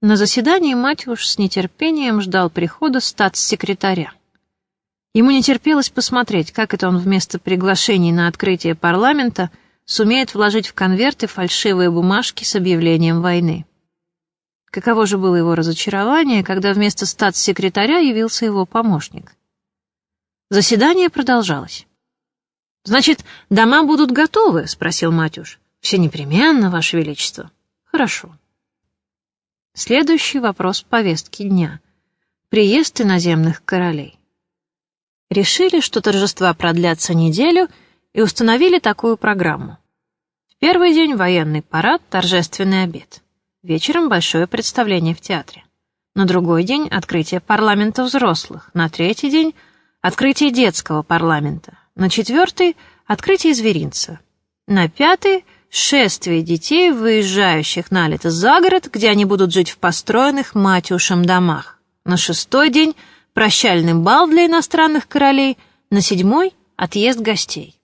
На заседании Матюш с нетерпением ждал прихода статс-секретаря. Ему не терпелось посмотреть, как это он вместо приглашений на открытие парламента сумеет вложить в конверты фальшивые бумажки с объявлением войны. Каково же было его разочарование, когда вместо статс-секретаря явился его помощник. Заседание продолжалось. «Значит, дома будут готовы?» — спросил Матюш. «Все непременно, Ваше Величество». «Хорошо». Следующий вопрос повестки дня. Приезд иноземных королей. Решили, что торжества продлятся неделю, и установили такую программу. В первый день военный парад, торжественный обед. Вечером большое представление в театре. На другой день открытие парламента взрослых. На третий день открытие детского парламента. На четвертый открытие зверинца. На пятый шествие детей, выезжающих на лето за город, где они будут жить в построенных матюшем домах. На шестой день прощальный бал для иностранных королей, на седьмой — отъезд гостей.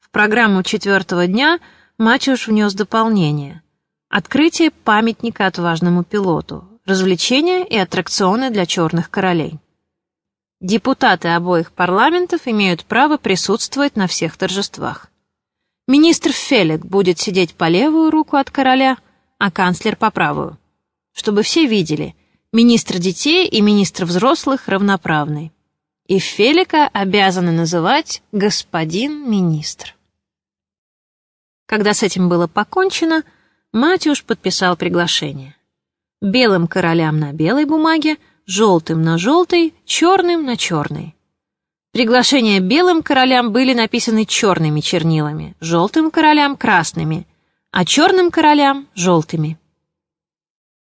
В программу четвертого дня Матюш внес дополнение. Открытие памятника отважному пилоту, развлечения и аттракционы для черных королей. Депутаты обоих парламентов имеют право присутствовать на всех торжествах. Министр Фелик будет сидеть по левую руку от короля, а канцлер по правую. Чтобы все видели, министр детей и министр взрослых равноправны. И Фелика обязаны называть господин министр. Когда с этим было покончено, Матюш подписал приглашение. Белым королям на белой бумаге, желтым на желтой, черным на черной. Приглашения белым королям были написаны черными чернилами, желтым королям — красными, а черным королям — желтыми.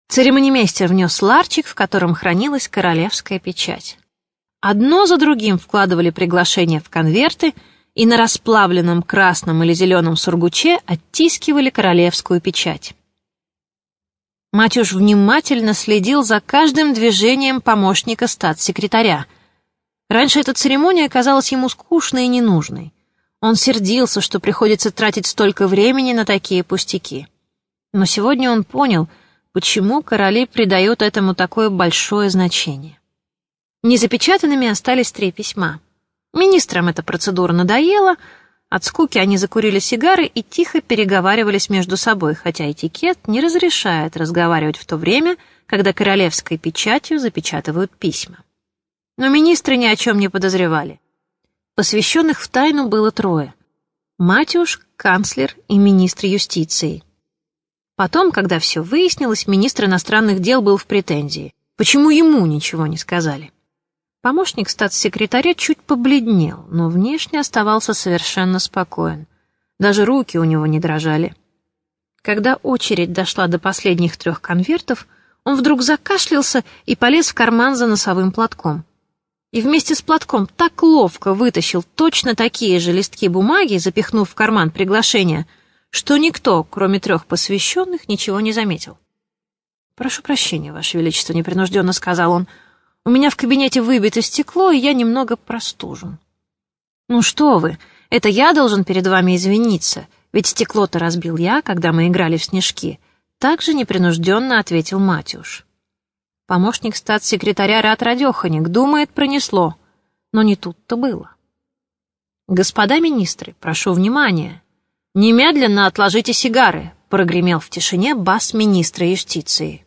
Церемонимейстер внес ларчик, в котором хранилась королевская печать. Одно за другим вкладывали приглашения в конверты и на расплавленном красном или зеленом сургуче оттискивали королевскую печать. Матюш внимательно следил за каждым движением помощника статс-секретаря — Раньше эта церемония казалась ему скучной и ненужной. Он сердился, что приходится тратить столько времени на такие пустяки. Но сегодня он понял, почему короли придают этому такое большое значение. Незапечатанными остались три письма. Министрам эта процедура надоела, от скуки они закурили сигары и тихо переговаривались между собой, хотя этикет не разрешает разговаривать в то время, когда королевской печатью запечатывают письма. Но министры ни о чем не подозревали. Посвященных в тайну было трое. Матюш, канцлер и министр юстиции. Потом, когда все выяснилось, министр иностранных дел был в претензии. Почему ему ничего не сказали? Помощник статс-секретаря чуть побледнел, но внешне оставался совершенно спокоен. Даже руки у него не дрожали. Когда очередь дошла до последних трех конвертов, он вдруг закашлялся и полез в карман за носовым платком и вместе с платком так ловко вытащил точно такие же листки бумаги, запихнув в карман приглашение, что никто, кроме трех посвященных, ничего не заметил. «Прошу прощения, Ваше Величество», — непринужденно сказал он. «У меня в кабинете выбито стекло, и я немного простужен». «Ну что вы, это я должен перед вами извиниться, ведь стекло-то разбил я, когда мы играли в снежки», — также непринужденно ответил Матюш. Помощник статс-секретаря Рад Радеханик думает, пронесло. Но не тут-то было. «Господа министры, прошу внимания. Немедленно отложите сигары», — прогремел в тишине бас министра юстиции.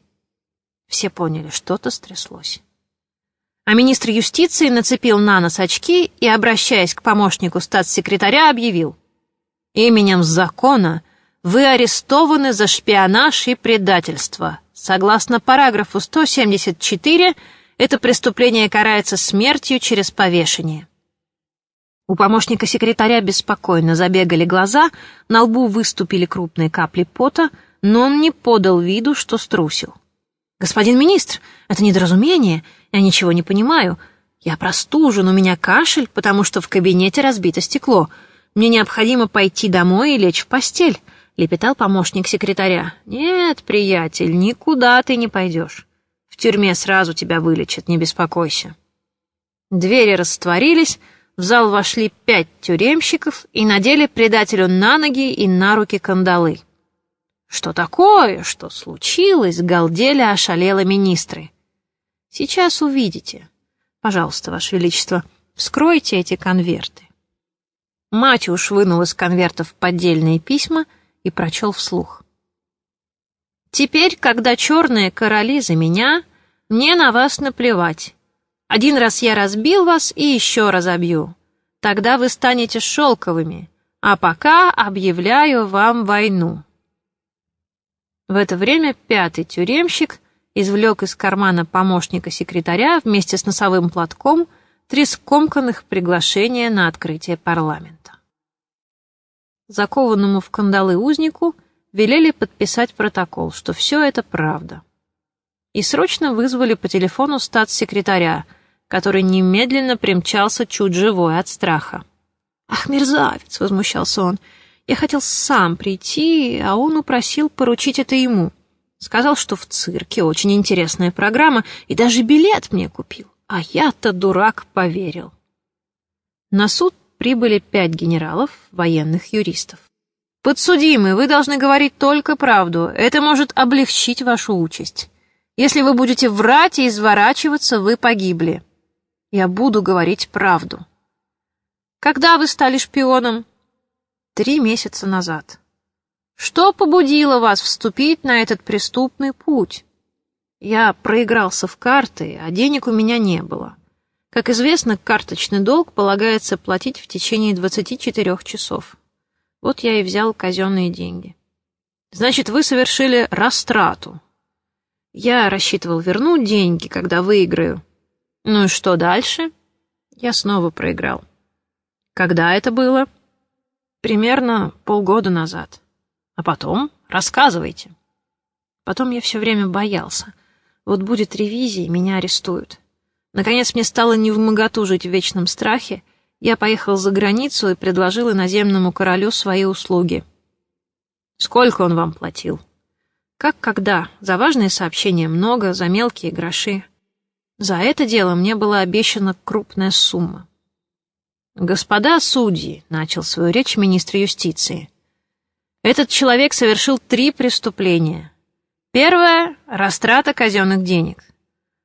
Все поняли, что-то стряслось. А министр юстиции нацепил на нос очки и, обращаясь к помощнику статс-секретаря, объявил. «Именем закона вы арестованы за шпионаж и предательство. Согласно параграфу 174, это преступление карается смертью через повешение. У помощника секретаря беспокойно забегали глаза, на лбу выступили крупные капли пота, но он не подал виду, что струсил. «Господин министр, это недоразумение, я ничего не понимаю. Я простужен, у меня кашель, потому что в кабинете разбито стекло. Мне необходимо пойти домой и лечь в постель. — лепетал помощник секретаря. «Нет, приятель, никуда ты не пойдешь. В тюрьме сразу тебя вылечат, не беспокойся». Двери растворились, в зал вошли пять тюремщиков и надели предателю на ноги и на руки кандалы. «Что такое? Что случилось?» — галдели ошалело министры. «Сейчас увидите. Пожалуйста, Ваше Величество, вскройте эти конверты». Матюш вынул из конвертов поддельные письма и прочел вслух. «Теперь, когда черные короли за меня, мне на вас наплевать. Один раз я разбил вас и еще разобью. Тогда вы станете шелковыми, а пока объявляю вам войну». В это время пятый тюремщик извлек из кармана помощника секретаря вместе с носовым платком три скомканных приглашения на открытие парламента. Закованному в кандалы узнику велели подписать протокол, что все это правда. И срочно вызвали по телефону статс-секретаря, который немедленно примчался чуть живой от страха. «Ах, мерзавец!» — возмущался он. Я хотел сам прийти, а он упросил поручить это ему. Сказал, что в цирке очень интересная программа, и даже билет мне купил. А я-то, дурак, поверил. На суд прибыли пять генералов, военных юристов. «Подсудимый, вы должны говорить только правду. Это может облегчить вашу участь. Если вы будете врать и изворачиваться, вы погибли. Я буду говорить правду». «Когда вы стали шпионом?» три месяца назад. Что побудило вас вступить на этот преступный путь? Я проигрался в карты, а денег у меня не было. Как известно, карточный долг полагается платить в течение 24 часов. Вот я и взял казенные деньги. Значит, вы совершили растрату. Я рассчитывал вернуть деньги, когда выиграю. Ну и что дальше? Я снова проиграл. Когда это было? — Примерно полгода назад. А потом рассказывайте. Потом я все время боялся. Вот будет ревизия, меня арестуют. Наконец мне стало невмоготу жить в вечном страхе. Я поехал за границу и предложил иноземному королю свои услуги. Сколько он вам платил? Как когда? За важные сообщения много, за мелкие гроши. За это дело мне была обещана крупная сумма. «Господа судьи», — начал свою речь министр юстиции, — «этот человек совершил три преступления. Первое — растрата казенных денег.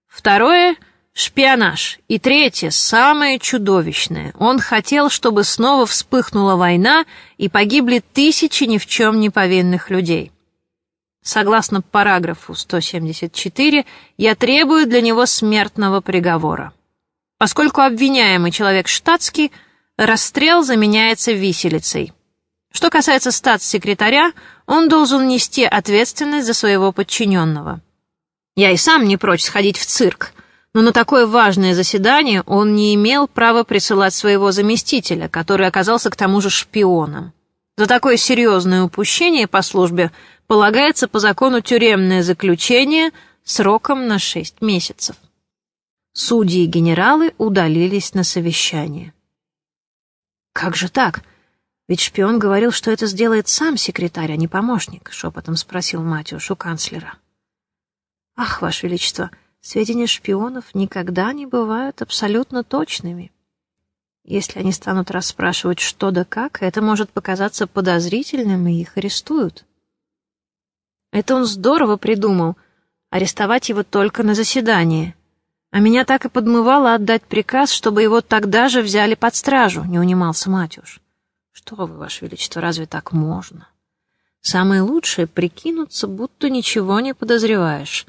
Второе — шпионаж. И третье, самое чудовищное. Он хотел, чтобы снова вспыхнула война и погибли тысячи ни в чем не повинных людей. Согласно параграфу 174, я требую для него смертного приговора. Поскольку обвиняемый человек штатский, расстрел заменяется виселицей. Что касается статс-секретаря, он должен нести ответственность за своего подчиненного. Я и сам не прочь сходить в цирк, но на такое важное заседание он не имел права присылать своего заместителя, который оказался к тому же шпионом. За такое серьезное упущение по службе полагается по закону тюремное заключение сроком на шесть месяцев. Судьи и генералы удалились на совещание. «Как же так? Ведь шпион говорил, что это сделает сам секретарь, а не помощник», — шепотом спросил Матюш у канцлера. «Ах, Ваше Величество, сведения шпионов никогда не бывают абсолютно точными. Если они станут расспрашивать что да как, это может показаться подозрительным, и их арестуют». Это он здорово придумал — арестовать его только на заседании — а меня так и подмывало отдать приказ, чтобы его тогда же взяли под стражу, не унимался Матюш. Что вы, Ваше Величество, разве так можно? Самое лучшее — прикинуться, будто ничего не подозреваешь.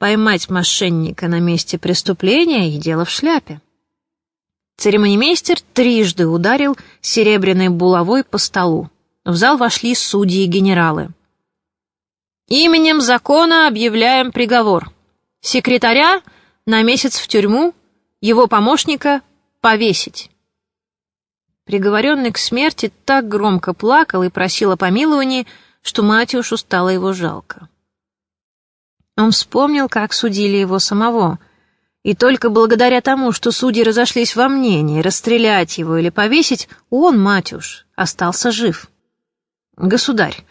Поймать мошенника на месте преступления и дело в шляпе. Церемонимейстер трижды ударил серебряной булавой по столу. В зал вошли судьи и генералы. «Именем закона объявляем приговор. Секретаря — на месяц в тюрьму, его помощника повесить. Приговоренный к смерти так громко плакал и просил о помиловании, что Матюшу стало его жалко. Он вспомнил, как судили его самого, и только благодаря тому, что судьи разошлись во мнении, расстрелять его или повесить, он, Матюш, остался жив. «Государь,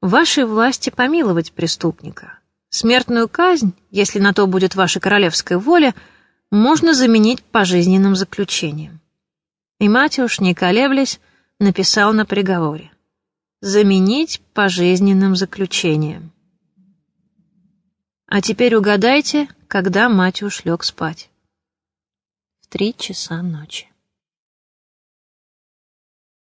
в вашей власти помиловать преступника. Смертную казнь, если на то будет ваша королевская воля, можно заменить пожизненным заключением. И Матюш, не колеблясь, написал на приговоре. заменить пожизненным заключением. А теперь угадайте, когда мать лег спать. В три часа ночи.